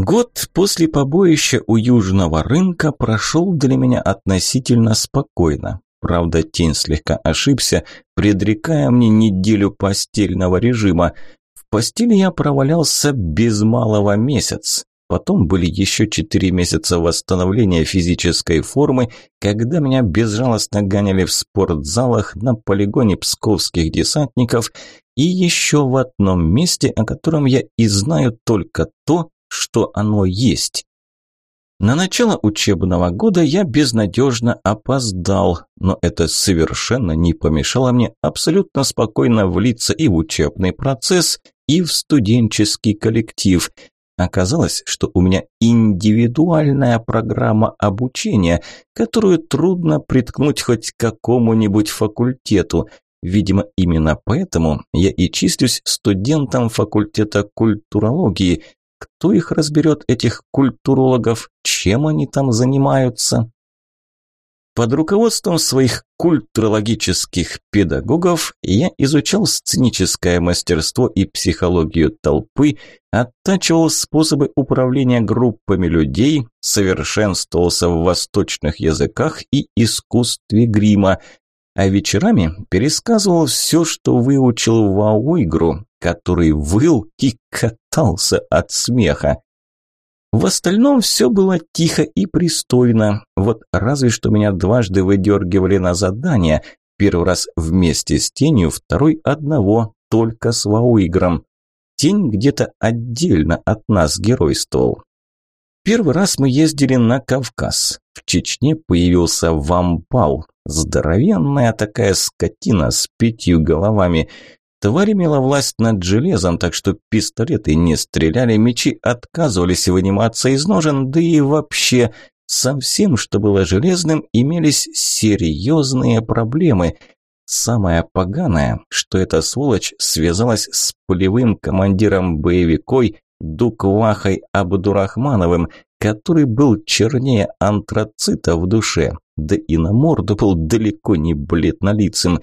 Год после побоища у Южного рынка прошел для меня относительно спокойно. Правда, тень слегка ошибся, предрекая мне неделю постельного режима. В постели я провалялся без малого месяц. Потом были еще четыре месяца восстановления физической формы, когда меня безжалостно гоняли в спортзалах на полигоне псковских десантников и еще в одном месте, о котором я и знаю только то, что оно есть. На начало учебного года я безнадежно опоздал, но это совершенно не помешало мне абсолютно спокойно влиться и в учебный процесс, и в студенческий коллектив – Оказалось, что у меня индивидуальная программа обучения, которую трудно приткнуть хоть к какому-нибудь факультету. Видимо, именно поэтому я и числюсь студентом факультета культурологии. Кто их разберет, этих культурологов, чем они там занимаются? Под руководством своих культурологических педагогов я изучал сценическое мастерство и психологию толпы, оттачивал способы управления группами людей, совершенствовался в восточных языках и искусстве грима, а вечерами пересказывал все, что выучил в Ауигру, который выл и катался от смеха. В остальном все было тихо и пристойно. Вот разве что меня дважды выдергивали на задание. Первый раз вместе с тенью, второй одного, только с Вауигром. Тень где-то отдельно от нас геройствовал. Первый раз мы ездили на Кавказ. В Чечне появился вампал. Здоровенная такая скотина с пятью головами. Тварь имела власть над железом, так что пистолеты не стреляли, мечи отказывались выниматься из ножен, да и вообще со всем, что было железным, имелись серьезные проблемы. Самое поганое, что эта сволочь связалась с полевым командиром боевикой Дуквахой Абдурахмановым, который был чернее антрацита в душе, да и на морду был далеко не бледнолицым.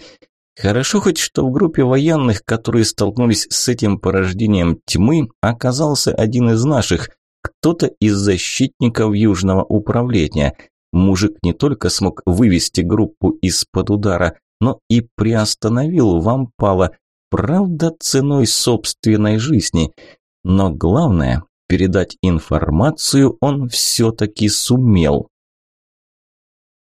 Хорошо хоть, что в группе военных, которые столкнулись с этим порождением тьмы, оказался один из наших, кто-то из защитников Южного управления. Мужик не только смог вывести группу из-под удара, но и приостановил вампала, правда ценой собственной жизни. Но главное, передать информацию он все-таки сумел.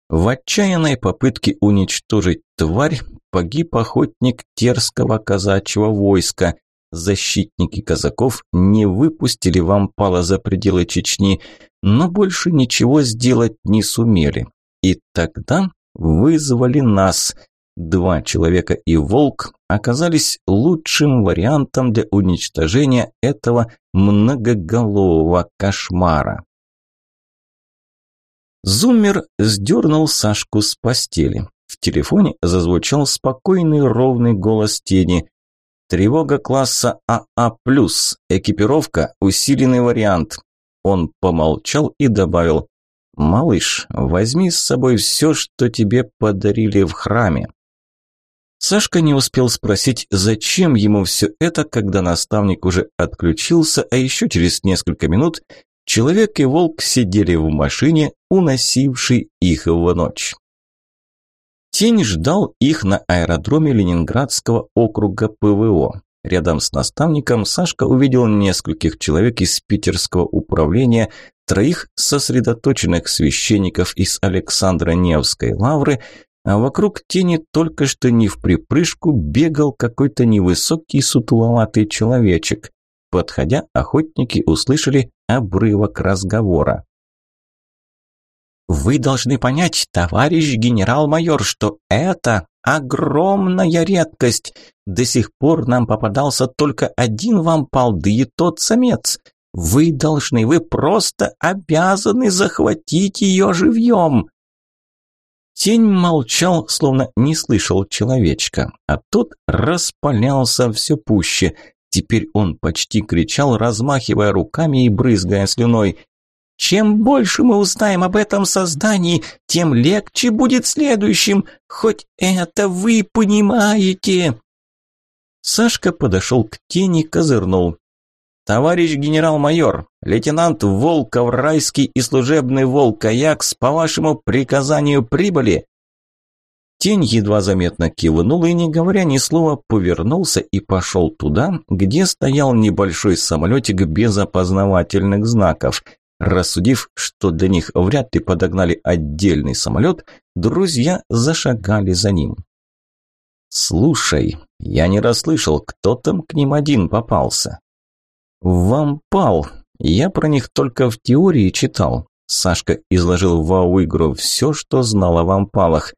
В отчаянной попытке уничтожить тварь погиб охотник Терского казачьего войска. Защитники казаков не выпустили вампала за пределы Чечни, но больше ничего сделать не сумели. И тогда вызвали нас. Два человека и волк оказались лучшим вариантом для уничтожения этого многоголового кошмара. Зуммер сдернул Сашку с постели. В телефоне зазвучал спокойный ровный голос тени. «Тревога класса АА+, экипировка, усиленный вариант». Он помолчал и добавил. «Малыш, возьми с собой все, что тебе подарили в храме». Сашка не успел спросить, зачем ему все это, когда наставник уже отключился, а еще через несколько минут Человек и волк сидели в машине, уносившей их в ночь. Тень ждал их на аэродроме Ленинградского округа ПВО. Рядом с наставником Сашка увидел нескольких человек из питерского управления, троих сосредоточенных священников из Александра Невской лавры, а вокруг тени только что не в припрыжку бегал какой-то невысокий сутуловатый человечек. Подходя, охотники услышали обрывок разговора. «Вы должны понять, товарищ генерал-майор, что это огромная редкость. До сих пор нам попадался только один вампал, да и тот самец. Вы должны, вы просто обязаны захватить ее живьем!» Тень молчал, словно не слышал человечка, а тот распалялся все пуще. Теперь он почти кричал, размахивая руками и брызгая слюной. «Чем больше мы узнаем об этом создании, тем легче будет следующим. Хоть это вы понимаете!» Сашка подошел к тени, козырнул. «Товарищ генерал-майор, лейтенант Волков, Райский и служебный Волк Аякс по вашему приказанию прибыли!» Тень едва заметно кивнул и, не говоря ни слова, повернулся и пошел туда, где стоял небольшой самолетик без опознавательных знаков. Рассудив, что для них вряд ли подогнали отдельный самолет, друзья зашагали за ним. «Слушай, я не расслышал, кто там к ним один попался?» «Вампал. Я про них только в теории читал». Сашка изложил в ау все, что знал о вампалах.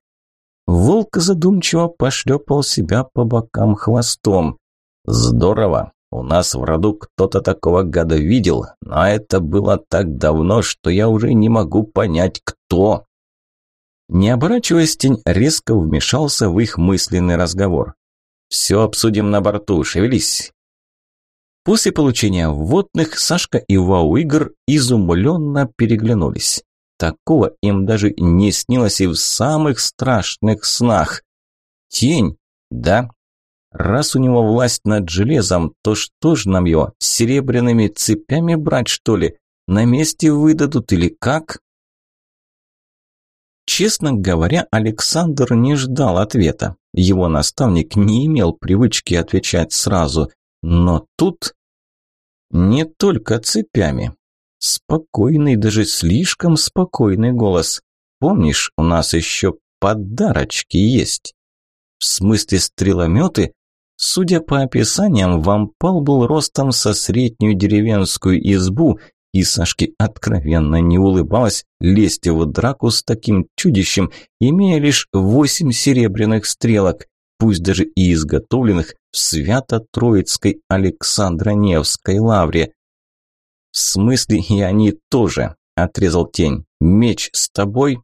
Волк задумчиво пошлепал себя по бокам хвостом. «Здорово! У нас в роду кто-то такого гада видел, но это было так давно, что я уже не могу понять, кто!» Не оборачиваясь, тень резко вмешался в их мысленный разговор. «Все обсудим на борту, шевелись!» После получения вводных Сашка и Вау-Игр изумленно переглянулись. Такого им даже не снилось и в самых страшных снах. Тень? Да. Раз у него власть над железом, то что ж нам его, серебряными цепями брать, что ли? На месте выдадут или как? Честно говоря, Александр не ждал ответа. Его наставник не имел привычки отвечать сразу. Но тут... Не только цепями. Спокойный, даже слишком спокойный голос. Помнишь, у нас еще подарочки есть? В смысле стрелометы? Судя по описаниям, вампал был ростом со среднюю деревенскую избу, и Сашке откровенно не улыбалось лезть в драку с таким чудищем, имея лишь восемь серебряных стрелок, пусть даже и изготовленных в Свято-Троицкой Александро-Невской лавре. «В смысле и они тоже?» – отрезал тень. «Меч с тобой?»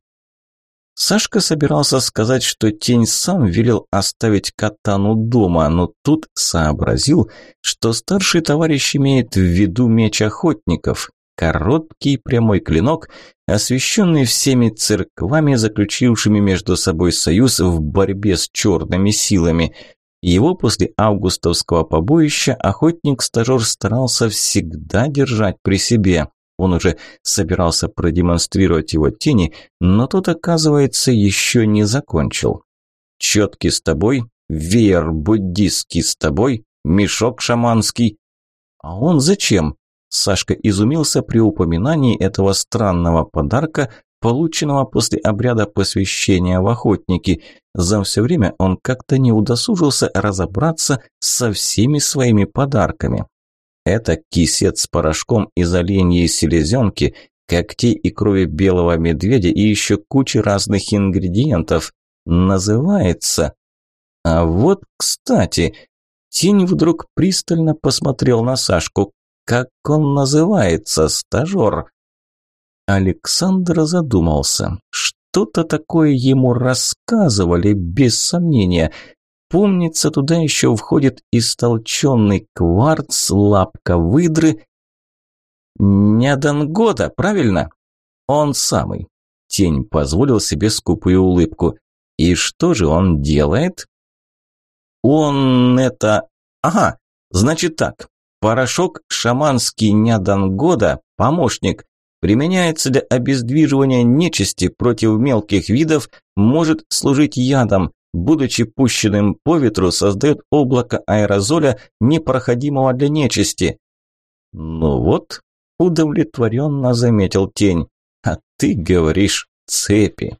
Сашка собирался сказать, что тень сам велел оставить катану дома, но тут сообразил, что старший товарищ имеет в виду меч охотников. Короткий прямой клинок, освященный всеми церквами, заключившими между собой союз в борьбе с черными силами – его после августовского побоища охотник-стажер старался всегда держать при себе. Он уже собирался продемонстрировать его тени, но тот, оказывается, еще не закончил. «Четкий с тобой, веер буддистский с тобой, мешок шаманский». «А он зачем?» Сашка изумился при упоминании этого странного подарка, полученного после обряда посвящения в охотники. За все время он как-то не удосужился разобраться со всеми своими подарками. Это кисет с порошком из оленьей селезенки, когтей и крови белого медведя и еще куча разных ингредиентов. Называется... А вот, кстати, Тень вдруг пристально посмотрел на Сашку. Как он называется, стажер? Александр задумался. Что-то такое ему рассказывали, без сомнения. Помнится, туда еще входит истолченный кварц, лапка выдры. Нядангода, правильно? Он самый. Тень позволил себе скупую улыбку. И что же он делает? Он это... Ага, значит так. Порошок шаманский Нядангода, помощник, Применяется для обездвиживания нечисти против мелких видов, может служить ядом, будучи пущенным по ветру, создает облако аэрозоля, непроходимого для нечисти. Ну вот, удовлетворенно заметил тень. А ты говоришь цепи.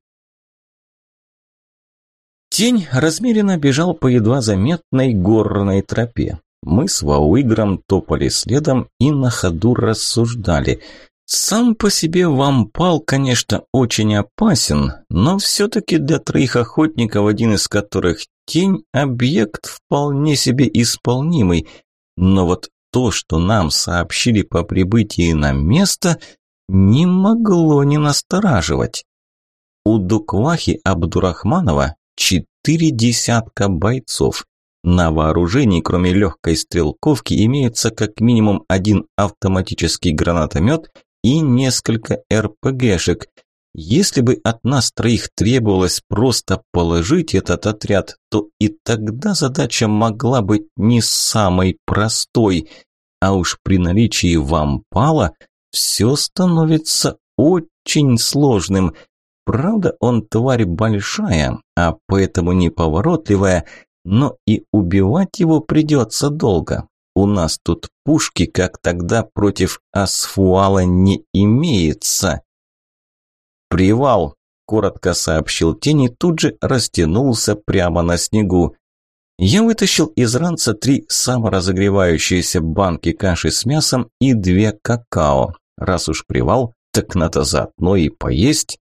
Тень размеренно бежал по едва заметной горной тропе. Мы с Вауигром топали следом и на ходу рассуждали – сам по себе вампал, конечно, очень опасен, но все-таки для троих охотников, один из которых тень, объект вполне себе исполнимый. Но вот то, что нам сообщили по прибытии на место, не могло не настораживать. У Дуквахи Абдурахманова четыре десятка бойцов. На вооружении, кроме легкой стрелковки, имеется как минимум один автоматический гранатомет и несколько РПГшек. Если бы от нас троих требовалось просто положить этот отряд, то и тогда задача могла быть не самой простой. а уж при наличии вампала все становится очень сложным. Правда, он тварь большая, а поэтому неповоротливая, но и убивать его придется долго. У нас тут пушки, как тогда, против асфуала не имеется. «Привал!» – коротко сообщил тень и тут же растянулся прямо на снегу. Я вытащил из ранца три саморазогревающиеся банки каши с мясом и две какао. Раз уж привал, так надо заодно и поесть.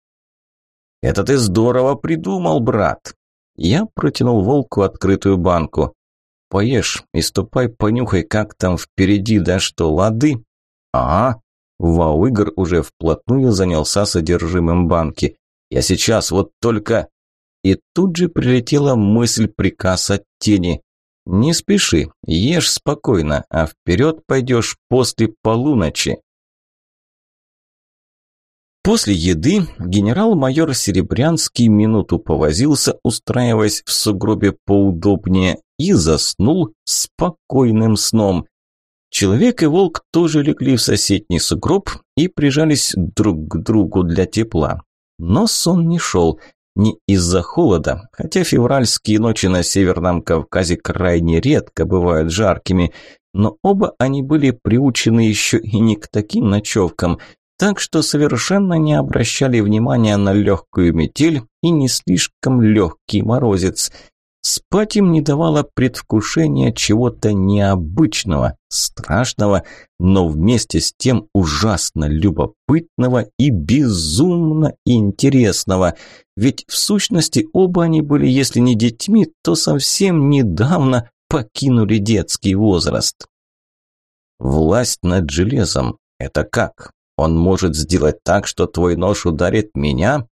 «Это ты здорово придумал, брат!» Я протянул волку открытую банку. «Поешь и ступай понюхай, как там впереди, да что, лады?» «Ага». Вау-игр уже вплотную занялся содержимым банки. «Я сейчас вот только...» И тут же прилетела мысль приказ от тени. «Не спеши, ешь спокойно, а вперед пойдешь после полуночи». После еды генерал-майор Серебрянский минуту повозился, устраиваясь в сугробе поудобнее, и заснул спокойным сном. Человек и волк тоже легли в соседний сугроб и прижались друг к другу для тепла. Но сон не шел, не из-за холода, хотя февральские ночи на Северном Кавказе крайне редко бывают жаркими, но оба они были приучены еще и не к таким ночевкам, так что совершенно не обращали внимания на легкую метель и не слишком легкий морозец. Спать им не давало предвкушение чего-то необычного, страшного, но вместе с тем ужасно любопытного и безумно интересного. Ведь в сущности оба они были, если не детьми, то совсем недавно покинули детский возраст. Власть над железом – это как? Он может сделать так, что твой нож ударит меня?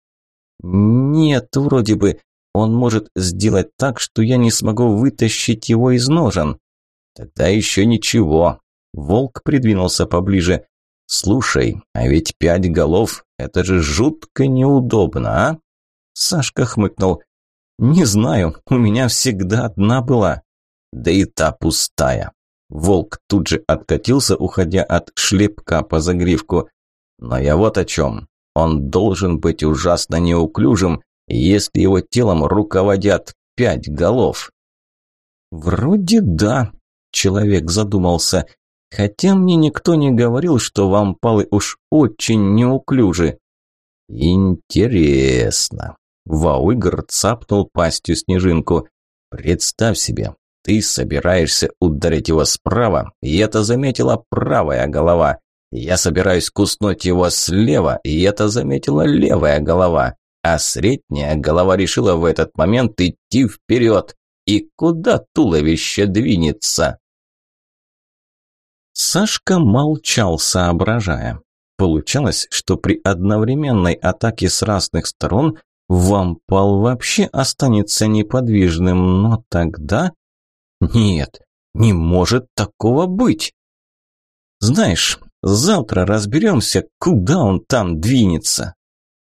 Нет, вроде бы. Он может сделать так, что я не смогу вытащить его из ножен. Тогда еще ничего. Волк придвинулся поближе. Слушай, а ведь пять голов – это же жутко неудобно, а? Сашка хмыкнул. Не знаю, у меня всегда одна была. Да и та пустая. Волк тут же откатился, уходя от шлепка по загривку. Но я вот о чем. Он должен быть ужасно неуклюжим, если его телом руководят пять голов. Вроде да, человек задумался. Хотя мне никто не говорил, что вампалы уж очень неуклюжи. Интересно. Вауигр цапнул пастью снежинку. Представь себе, ты собираешься ударить его справа, и это заметила правая голова. Я собираюсь куснуть его слева, и это заметила левая голова. А средняя голова решила в этот момент идти вперед. И куда туловище двинется? Сашка молчал, соображая. Получалось, что при одновременной атаке с разных сторон вампал вообще останется неподвижным, но тогда... Нет, не может такого быть. Знаешь, завтра разберемся, куда он там двинется.